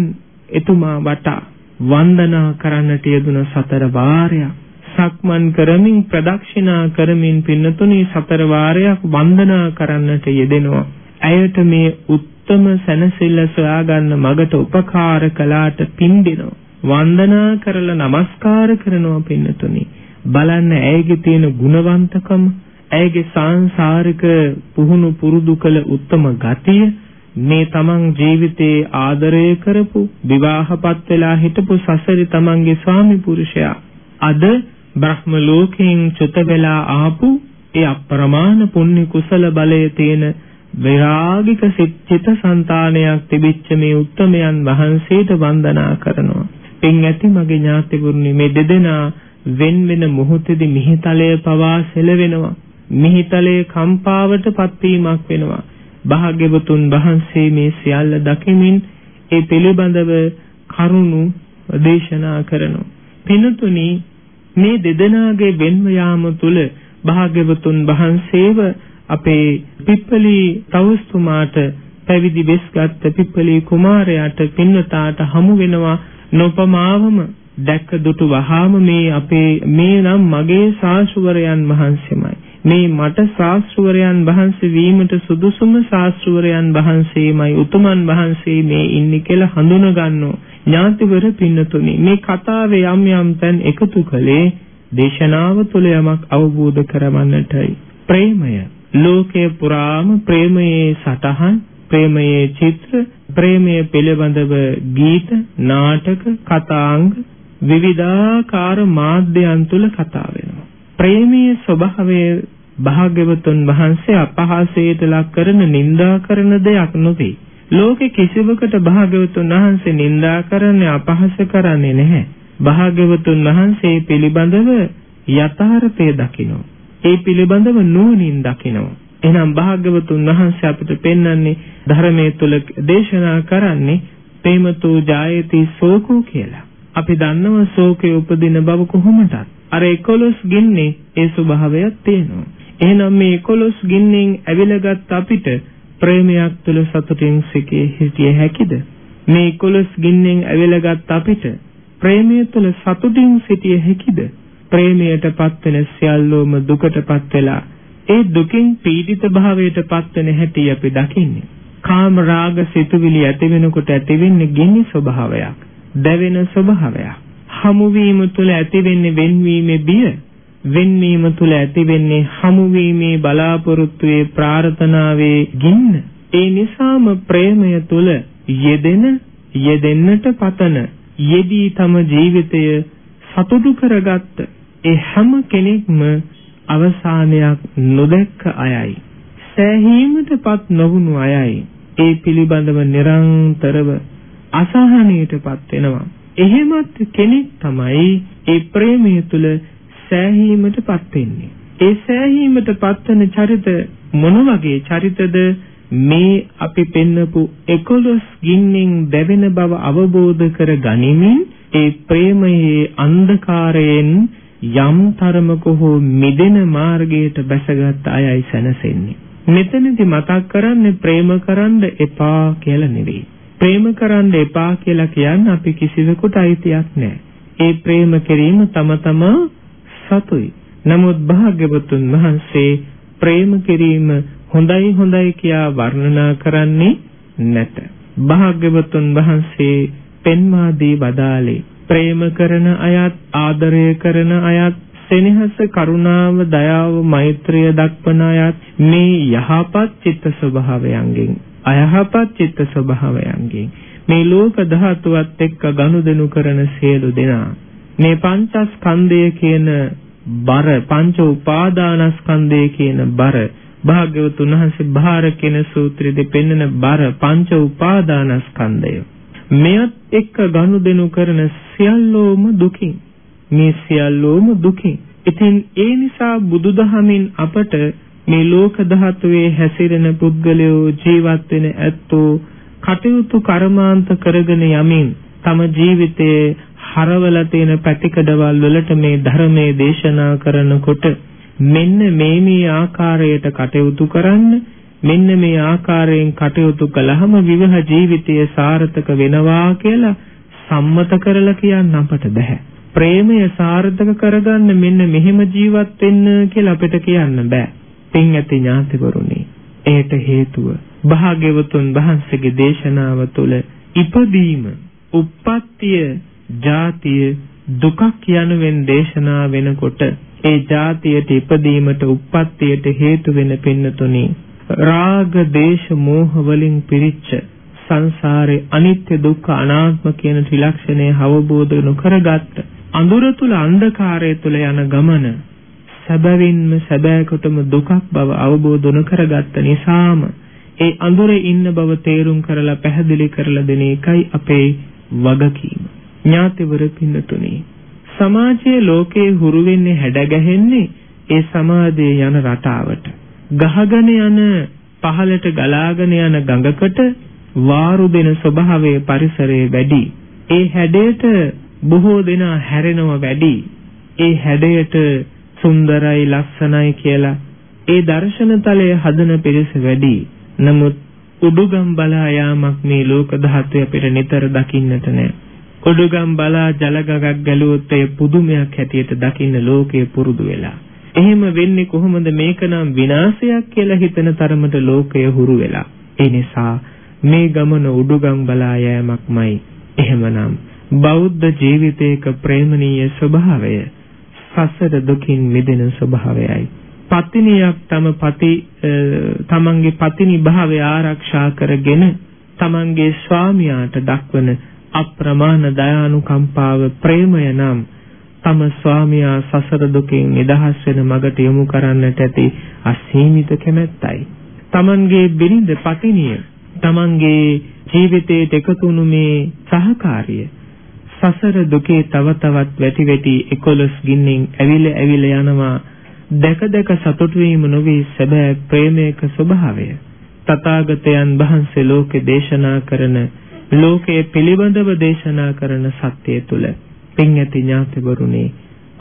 එතුමා වටා වන්දනා කරන්නට යෙදුන සතර වාරයක් සක්මන් කරමින් ප්‍රදක්ෂිනා කරමින් පින්නතුනි සතර වාරයක් වන්දනා කරන්නට යෙදෙනවා. ඇයට මේ උත්තම සැනසෙල්ල සොයාගන්න මගට උපකාර කළාට පින්දිනවා. වන්දනා කරලා নমස්කාර කරනවා පින්නතුනි. බලන්න ඇයගේ තියෙන ගුණවන්තකම, ඇයගේ සාංශාරික පුහුණු පුරුදු කළ උත්තම ගතිය මේ තමන් ජීවිතේ ආදරය කරපු විවාහපත් වෙලා හිටපු සසරි තමන්ගේ ස්වාමි පුරුෂයා අද බ්‍රහ්ම ලෝකයෙන් චුත වෙලා ආපු ඒ අප්‍රමාණ පුණ්‍ය කුසල බලයේ තියෙන විරාගික සිත් සංතානයක් තිබිච්ච මේ උත්තමයන් වහන්සේට වන්දනා කරනවා. පින් ඇති මගේ ඥාතිවරුනි මේ දෙදෙනා වෙන වෙන මොහොතේදී මිහිතලය පවා සෙලවෙනවා. මිහිතලයේ කම්පාවට පත්වීමක් වෙනවා. භාග්‍යවතුන් වහන්සේ මේ සියල්ල දකිමින් ඒ පිළිබඳව කරුණු දේශනා කරනවා. පින්තුනි මේ දෙදෙනාගේ වෙන්ව යාම තුල භාග්‍යවතුන් වහන්සේව අපේ පිප්පලි තවුස්තුමාට පැවිදි වෙස්ගත් පිප්පලි කුමාරයාට පින්වතාට හමු වෙනවා නොපමාවම දැක්ක දුටු වහාම මේ අපේ මේ නම් මගේ ශාස්ත්‍රවරයන් වහන්සේමයි. මේ මට ශාස්ත්‍රවරයන් වහන්සේ වීමට සුදුසුම ශාස්ත්‍රවරයන් වහන්සේමයි උතුමන් වහන්සේ මේ ඉන්නේ කියලා හඳුන ගන්නවා ඥාතිවර පින්නතුනි මේ කතාවේ යම් යම් තැන් එකතු කළේ දේශනාව තුළ යමක් අවබෝධ කරවන්නටයි. ප්‍රේමය. ලෝකයේ පුරාම ප්‍රේමයේ සටහන් ප්‍රේමයේ චිත්‍ර ප්‍රේමය පිළිබඳව ගීත නාටක කතාංග විවිධාකාර මාධ්‍යයන් තුල කතා වෙනවා. ප්‍රේමයේ ස්වභාවය භාග්‍යවතුන් වහන්සේ අපහාසයට ලක් කරන නිඳා කරන දෙයක් නොවේ. ලෝකේ කිසිවකට භාග්‍යවතුන් වහන්සේ නිඳා කරන්නේ අපහාස කරන්නේ නැහැ. භාග්‍යවතුන් වහන්සේ පිළිබඳව යථාර්ථය දකිනවා. ඒ පිළිබඳව නුවණින් දකිනවා. එහෙනම් භාග්‍යවතුන් වහන්සේ අපිට පෙන්වන්නේ ධර්මයේ තුල දේශනා කරන්නේ ප්‍රේමතෝ ජායති සෝකෝ කියලා. අපි දන්නව ශෝකයේ උපදින බව කොහොමදත්. අර 11 ගින්නේ ඒ ස්වභාවයක් තියෙනවා. එහෙනම් මේ 11 ගින්නෙන් ඇවිලගත් අපිට ප්‍රේමයක් තුළ සතුටින් සිටියේ හිටිය හැකිද? මේ 11 ගින්නෙන් ඇවිලගත් අපිට ප්‍රේමය තුළ සතුටින් සිටිය හැකිද? ප්‍රේමයටපත් වෙන සියල්ලෝම දුකටපත් වෙලා ඒ දුකින් පීඩිත භාවයටපත් වෙන හැටි අපි දකින්නේ. කාම රාග සිතුවිලි ඇති වෙනකොට ඇති වෙන්නේ ගිනි ස්වභාවයක්, දැවෙන ස්වභාවයක්. හමු වීම තුළ ඇති වෙන්නේ වෙන්වීමේ බිය වෙන්වීම තුල ඇතිවෙන්නේ හමුවීමේ බලාපොරොත්තුවේ ප්‍රාර්ථනාවේ ගින්න. ඒ නිසාම ප්‍රේමය තුල යෙදෙන යෙදෙන්නට පතන යෙදී තම ජීවිතය සතුටු කරගත්ත ඒ හැම කෙනෙක්ම අවසානයක් නොදැක්ක අයයි. සෑහීමටපත් නොවුණු අයයි. ඒ පිළිබඳව නිරන්තරව අසහනයටපත් වෙනවා. එහෙමත් කෙනෙක් තමයි ඒ ප්‍රේමය තුල සෑහීමටපත් වෙන්නේ. ඒ සෑහීමටපත් වෙන චරිත මොන වගේ චරිතද මේ අපි පෙන්නපු 11 ගින්නෙන් දැවෙන බව අවබෝධ කර ගනිමින් ඒ ප්‍රේමයේ අන්ධකාරයෙන් යම් තරමක හෝ මිදෙන මාර්ගයට බැසගත් අයයි සැනසෙන්නේ. මෙතනදි මතක් කරන්නේ ප්‍රේම කරන්න එපා කියලා නෙවෙයි. ප්‍රේම කරන්න එපා කියලා කියන්නේ අපි කිසිවෙකුට අයිතියක් නැහැ. ඒ ප්‍රේම කිරීම තම තමා සතුයි. නමුත් භාග්‍යවතුන් වහන්සේ ප්‍රේම කිරීම හොඳයි හොඳයි කියා වර්ණනා කරන්නේ නැත. භාග්‍යවතුන් වහන්සේ පෙන්වා දී වදාළේ ප්‍රේම කරන අයත් ආදරය කරන අයත් සෙනෙහස කරුණාව දයාව මෛත්‍රිය දක්වන අයත් මේ යහපත් චිත්ත ස්වභාවයන්ගෙන් අයහපත් චිත්ත ස්වභාවයන්ගෙන් මේ ලෝක ධාතුවත් එක්ක ගනුදෙනු කරන සියලු දෙනා මේ පංචස්කන්ධය කියන බර පංච උපාදානස්කන්ධය කියන බර භාග්‍යවතුන් වහන්සේ භාර කියන සූත්‍රයේදී පෙන්වන බර පංච උපාදානස්කන්ධය. මෙයත් එක්ක ගනුදෙනු කරන සියල්ලෝම දුකින්. මේ සියල්ලෝම දුකින්. ඉතින් ඒ නිසා බුදුදහමින් අපට මේ ලෝක ධාතුවේ හැසිරෙන පුද්ගලයෝ ජීවත් වෙන ඇත්තෝ කටයුතු කර්මාන්ත කරගෙන යමින් තම ජීවිතයේ හරවලා තියෙන පැතිකඩවල් වලට මේ ධර්මයේ දේශනා කරනකොට මෙන්න මේ මේ ආකාරයට කටයුතු කරන්න මෙන්න මේ ආකාරයෙන් කටයුතු කළාම විවාහ ජීවිතය සාර්ථක වෙනවා කියලා සම්මත කරලා කියන්න අපට බෑ. ප්‍රේමය සාර්ථක කරගන්න මෙන්න මෙහෙම ජීවත් වෙන්න කියලා අපිට කියන්න බෑ. පින් ඇති ඥාතිවරුනි. ඒට හේතුව භාග්‍යවතුන් වහන්සේගේ දේශනාව තුළ ඉපදීම, උප්පත්තිය, ජාතිය, දුකක් යනුවෙන් දේශනා වෙනකොට ඒ ජාතියට ඉපදීමට උප්පත්තියට හේතු වෙන පින්නතුනි රාග දේශ මෝහ වලින් පිරිච්ච සංසාරේ අනිත්‍ය දුක්ඛ අනාත්ම කියන ත්‍රිලක්ෂණය අවබෝධ නොකරගත්ත අඳුර තුල අන්ධකාරය තුල යන ගමන සැබවින්ම සැබෑකොටම දුකක් බව අවබෝධ නොකරගත්ත නිසාම ඒ අඳුරේ ඉන්න බව තේරුම් කරලා පැහැදිලි කරලා දෙන එකයි අපේ වගකීම. ඥාතිවර පින්නතුනි සමාජයේ ලෝකේ හුරු වෙන්නේ හැඩ ගැහෙන්නේ ඒ සමාජයේ යන රටාවට. ගහගෙන යන පහලට ගලාගෙන යන ගඟකට වාරු දෙන ස්වභාවයේ පරිසරයේ වැඩි. ඒ හැඩයට බොහෝ දෙනා හැරෙනව වැඩි. ඒ හැඩයට සුන්දරයි ලස්සනයි කියලා ඒ දර්ශනතලය හදන පිරිස වැඩි. නමුත් උඩුගම් බලා යාමක් මේ ලෝක ධාතුවේ අපිට නිතර දකින්නට නෑ. උඩුගම් බලා ජලගගක් ගැලුවොත් ඒ පුදුමයක් හැටියට දකින්න ලෝකයේ පුරුදු වෙලා. එහෙම වෙන්නේ කොහොමද මේක නම් විනාශයක් කියලා හිතන තරමට ලෝකය හුරු වෙලා. ඒ නිසා මේ ගමන උඩුගම් බලා යෑමක්මයි. එහෙමනම් බෞද්ධ ජීවිතයක ප්‍රේමණීය ස්වභාවය සසර දුකින් මිදෙන ස්වභාවයයි. පතිනියක් තම පති තමන්ගේ පතිනි භාවය ආරක්ෂා කරගෙන තමන්ගේ ස්වාමියාට දක්වන අප්‍රමාණ දයානුකම්පාව ප්‍රේමය නම් තම ස්වාමියා සසර දුකින් නිදහස් වෙන මගට යොමු කරන්නට ඇති අසීමිත කැමැත්තයි. තමන්ගේ බිරිඳ පතිනිය තමන්ගේ ජීවිතයට එකතුණු මේ සහකාරිය සසර දුකේ තව තවත් වැටි වැටි 11 ගින්නෙන් ඇවිල ඇවිල යනවා දැක දැක සතුටු වීම නොවේ සැබෑ ප්‍රේමයක ස්වභාවය තථාගතයන් වහන්සේ ලෝකේ දේශනා කරන ලෝකයේ පිළිබඳව දේශනා කරන සත්‍යය තුල පින් ඇති ඥාතිවරුනි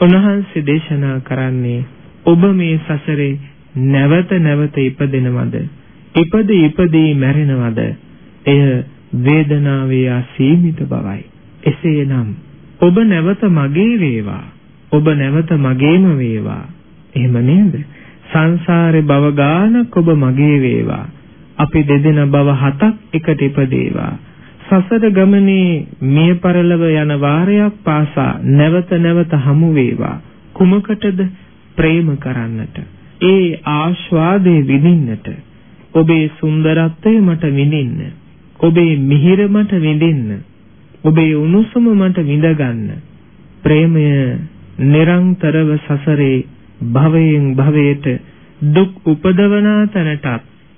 උන්වහන්සේ දේශනා කරන්නේ ඔබ මේ සසරේ නැවත නැවත ඉපදෙනවද ඉපදී ඉපදී මැරෙනවද එය වේදනාවේ අසීමිත බවයි එසේනම් ඔබ නැවත මගේ වේවා. ඔබ නැවත මගේම වේවා. එහෙම නේද? සංසාරේ භව ගානක් ඔබ මගේ වේවා. අපි දෙදෙන භව හතක් එකට ඉපදේවා. සසර ගමනේ මිය පරලව යන වාරයක් පාසා නැවත නැවත හමු වේවා. කුමකටද ප්‍රේම කරන්නට. ඒ ආස්වාදේ විඳින්නට. ඔබේ සුන්දරත්වය මට විඳින්න. ඔබේ මිහිර මට විඳින්න. ඔබේ උණුසුම මට විඳ ගන්න. ප්‍රේමය නිරන්තරව සසරේ භවයෙන් භවයට දුක් උපදවනා තැනටත්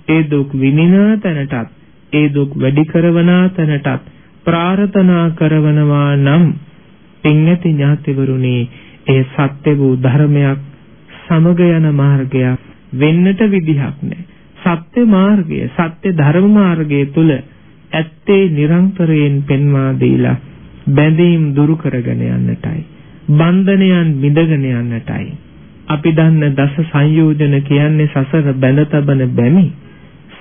ඒ දුක් විඳිනා තැනටත් ඒ දුක් වැඩි කරවනා තැනටත් ප්‍රාර්ථනා කරවනවා නම් පින්ඇති ඥාතිවරුනි ඒ සත්‍ය වූ ධර්මයක් සමග යන මාර්ගයක් වෙන්නට විදිහක් නැහැ. සත්‍ය මාර්ගය, සත්‍ය ධර්ම මාර්ගය තුල ඇත්තේ නිරන්තරයෙන් පෙන්වා දීලා බැඳීම් දුරු කරගෙන යන්නටයි. බන්ධනයන් විඳගෙන යන්නටයි. අපි දන්න දස සංයෝජන කියන්නේ සසර බැඳ තබන බැමි.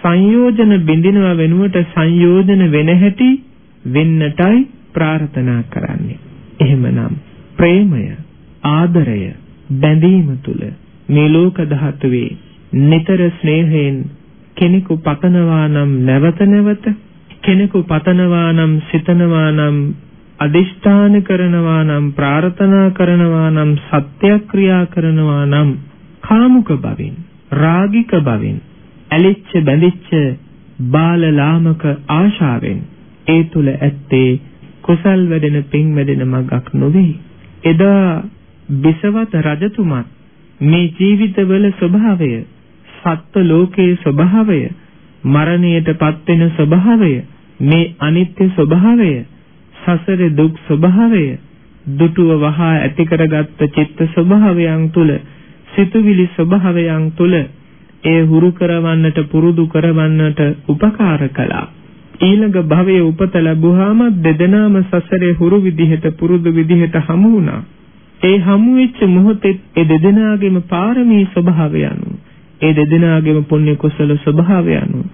සංයෝජන බින්දිනවා වෙනුවට සංයෝජන වෙන හැටි වෙන්නටයි ප්‍රාර්ථනා කරන්නේ. එහෙමනම් ප්‍රේමය, ආදරය, බැඳීම තුල මේ ලෝක ධාතුවේ නිතර ස්නේහයෙන් කෙනෙකු පතනවා නම් නැවත නැවත කෙනෙකු පතනවා නම් සිතනවා නම් අදිෂ්ඨාන කරනවා නම් ප්‍රාර්ථනා කරනවා නම් සත්‍යක්‍රියා කරනවා නම් කාමුක බවින් රාගික බවින් ඇලිච්ච බැඳිච්ච බාල ලාමක ආශාවෙන් ඒ තුල ඇත්තේ කුසල් වැඩෙන පින් වැඩෙන මගක් නොවේ. එදා බිසවත් රජතුමත් මේ ජීවිතවල ස්වභාවය සත්ත්ව ලෝකයේ ස්වභාවය මරණයටපත් වෙන ස්වභාවය මේ අනිත්‍ය ස්වභාවය සසරේ දුක් ස්වභාවය දුටුව වහා ඇති කරගත්ත චිත්ත ස්වභාවයන් තුල සිතුවිලි ස්වභාවයන් තුල ඒ හුරු කරවන්නට පුරුදු කරවන්නට උපකාර කළා ඊළඟ භවයේ උපත ලැබුවාම දෙදෙනාම සසරේ හුරු විදිහට පුරුදු විදිහට හමු වුණා ඒ හමු වෙච්ච මොහොතේ ඒ දෙදෙනාගේම පාරමී ස්වභාවය අනුව ඒ දෙදෙනාගේම පුණ්‍ය කුසල ස්වභාවය අනුව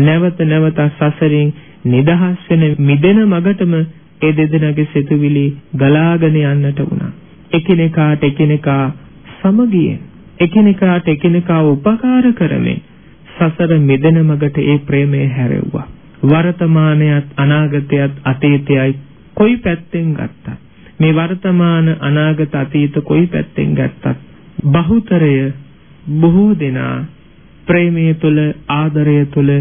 නැවත නැවත සසරින් නිදහස් වෙන මිදෙන මගටම ඒ දෙදෙනාගේ සිතුවිලි ගලාගෙන යන්නට වුණා. එකිනෙකාට එකිනෙකා සමගියෙන් එකිනෙකාට එකිනෙකාව උපකාර කරමින් සසර මිදෙන මගට ඒ ප්‍රේමය හැරෙව්වා. වර්තමානයත් අනාගතයත් අතීතයයි කොයි පැත්තෙන් ගත්තත් මේ වර්තමාන අනාගත අතීත කොයි පැත්තෙන් ගත්තත් බහුතරය බොහෝ දෙනා ප්‍රේමය තුළ ආදරය තුළ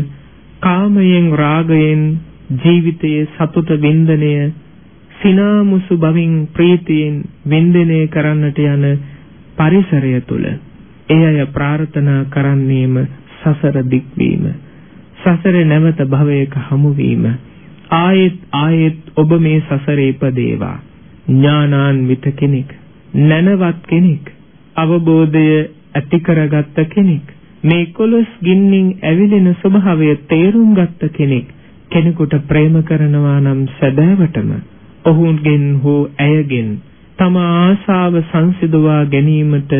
කාමයෙන් රාගයෙන් ජීවිතයේ සතුට වින්දනය සිනාමුසු බවින් ප්‍රීතියෙන් වින්දනය කරන්නට යන පරිසරය තුල ඒ අය ප්‍රාර්ථනා කරන්නේම සසර දික්වීම සසරේ නැවත භවයක හමු වීම. ආයෙත් ආයෙත් ඔබ මේ සසරේ ඉපදේවා. ඥානාන්විත කෙනෙක් නැනවත් කෙනෙක් අවබෝධය ඇති කරගත්ත කෙනෙක් මේ කොලොස් ගින්නින් ඇවිලෙන ස්වභාවය තේරුම් ගත්ත කෙනෙක් කෙනෙකුට ප්‍රේම කරනවා නම් සැබෑවටම ඔහුගෙන් හෝ ඇයගෙන් තම ආශාව සංසිඳවා ගැනීමට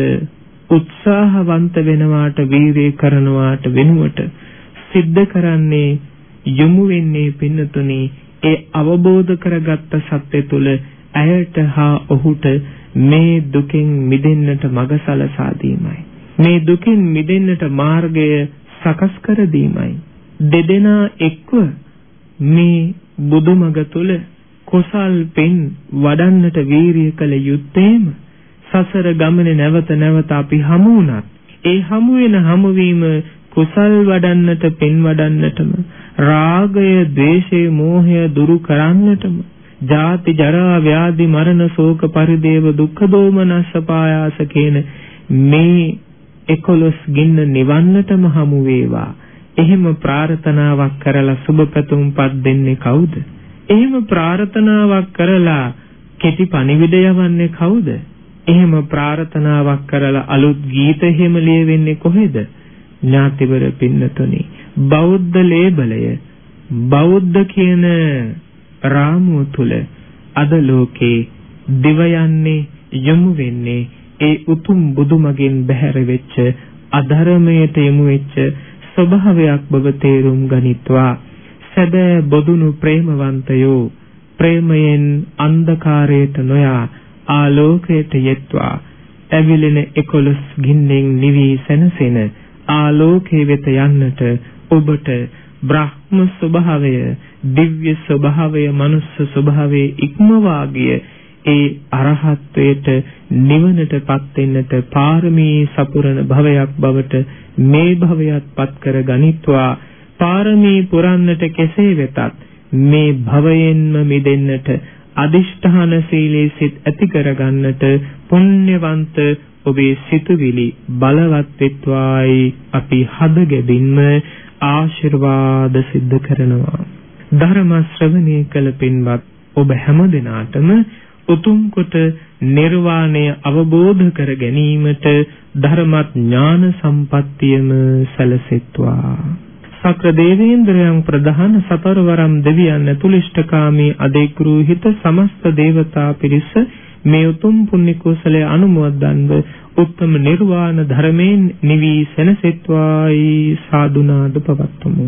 උත්සාහවන්ත වෙනවාට වීරිය කරනවාට වෙනුවට සිද්ධ කරන්නේ යොමු වෙන්නේ පින්නතුනි ඒ අවබෝධ කරගත්ත සත්‍ය තුල ඇයට හා ඔහුට මේ දුකින් මිදෙන්නට මඟ සලසා දීමයි මේ දුකින් මිදෙන්නට මාර්ගය සකස් කර දීමයි. දෙදෙනා එක්ව මේ බුදුමග තුල කුසල් පින් වඩන්නට වීරිය කළ යුත්තේම සසර ගමනේ නැවත නැවත අපි හමු වුණත් ඒ හමු වෙන හමුවීම කුසල් වඩන්නට පින් වඩන්නටම රාගය, ద్వේෂය, මෝහය දුරු කරන්නටම ජාති ජරා ව්‍යාධි මරණ ශෝක පරිදේව දුක්ඛ දෝමනස්ස පායාස කියන මේ 11 ගින්න නිවන්නටම හමු වේවා. එහෙම ප්‍රාර්ථනාවක් කරලා සුබ පැතුම්පත් දෙන්නේ කවුද? එහෙම ප්‍රාර්ථනාවක් කරලා කෙටි පණිවිඩ යවන්නේ කවුද? එහෙම ප්‍රාර්ථනාවක් කරලා අලුත් ගීත එහෙම ලියවෙන්නේ කොහෙද? ඥාතිවර පින්නතුනි බෞද්ධ ලේබලය බෞද්ධ කියන රාමුව තුල අද ලෝකේ දිව යන්නේ යොමු වෙන්නේ ඒ උතුම් බුදුමගෙන් බැහැර වෙච්ච අධර්මයට යොමු වෙච්ච ස්වභාවයක් බව තේරුම් ගනිත්වා සැබෑ බොදුනු ප්‍රේමවන්තයෝ ප්‍රේමයෙන් අන්ධකාරයට නොයා ආලෝකයට යෙත්වා. ඇවිලෙන 11 ගින්නෙන් නිවි සැනසෙන ආලෝකයේ වෙත යන්නට ඔබට බ්‍රහ්ම ස්වභාවය දිව්‍ය ස්වභාවය මනුස්ස ස්වභාවයේ ඉක්මවා ගිය ඒ අරහත්වයට නිවනටපත් වෙන්නට පාරමී සපුරන භවයක් බවට මේ භවයත් පත් කර ගනිත්වා. පාරමී පුරන්නට කෙසේ වෙතත් මේ භවයෙන්ම මිදෙන්නට අදිෂ්ඨාන සීලේ සිත් ඇති කරගන්නට පුණ්‍යවන්ත ඔබේ සිතුවිලි බලවත් වෙත්වායි අපි හදගෙදින්ම ආශිර්වාද සිද්ධ කරනවා. ධර්ම ශ්‍රවණය කළ පින්වත් ඔබ හැම දිනාටම උතුම් කොට නිර්වාණය අවබෝධ කර ගැනීමට ධර්මත් ඥාන සම්පත්තියම සැලසෙත්වා. සක්‍ර දේවේන්ද්‍රයන් ප්‍රධාන සතරවරම් දෙවියන් ඇතුළිෂ්ඨකාමී අධිග්‍රහිත සමස්ත දේවතා පිරිස මේ උතුම් පුණ්‍ය කුසලයේ අනුමෝදන්ව උත්තම නිර්වාණ ධර්මයෙන් නිවි සැනසෙත්වායි සාදුනාද පවත්වමු.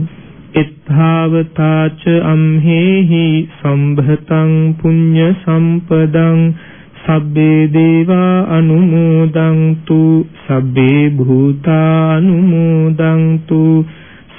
එත්තාවතාච අම්හෙහි සම්භතං පුඤ්ඤ සම්පදං සබ්බේ දේවා අනුමෝදන්තු සබ්බේ භූතා අනුමෝදන්තු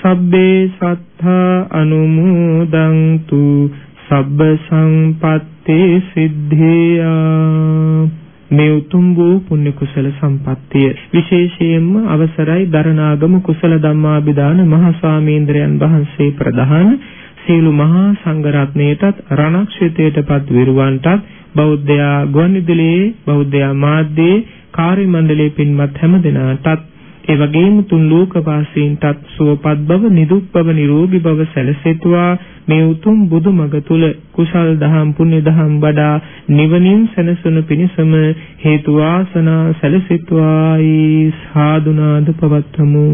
සබ්බේ සත්තා අනුමෝදන්තු සබ්බ සම්පත්තේ සිද්ධියා. මේ උතුම් වූ පුණ්‍ය කුසල සම්පත්තිය. විශේෂයෙන්ම අවසරයි දරණාගම කුසල ධම්මාභිදාන මහා ස්වාමීන්ද්‍රයන් වහන්සේ ප්‍රධාන සීල මහා සංඝරත්නයටත් රණක්ෂිතයටපත් විරුවන්ටත් බෞද්ධයා ගුවන්විදුලියේ බෞද්ධයා මාධ්‍යයේ කාර්ය මණ්ඩලයේ පින්වත් හැම දෙනාටත් ඒ වගේම තුන් ලෝක වාසීන්ටත් සුවපත් බව නිදුක් බව නිරෝගී බව සැලසෙත්වා. මේ උතුම් බුදු මග තුල කුසල් දහම් පුණ්‍ය දහම් වඩා නිවනින් සැනසුණු පිණසම හේතු වාසනා සැලසෙත්වායි. සාදුනාද පවත්තමු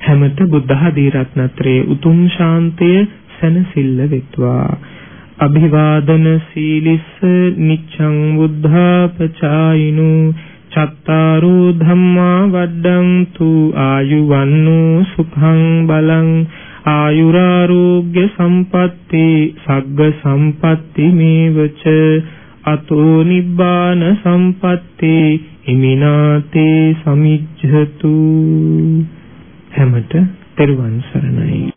හැමත බුද්ධ ආදී රත්නත්‍රයේ උතුම් ශාන්තය සැනසෙල්ල වෙත්වා. අභිවාදන සීලිස්ස නිච්ඡං බුද්ධාපචායිනු චත්තාරෝ ධම්මා වඩ්ඩන්තු ආයුවන්නෝ සුඛං බලං ආයුරාෝග්‍ය සම්පatti සග්ග සම්පatti මේවච අතෝ නිබ්බාන සම්පatti ඉමිනාතේ සමිජ්ජතු. හැමත තෙරුවන් සරණයි.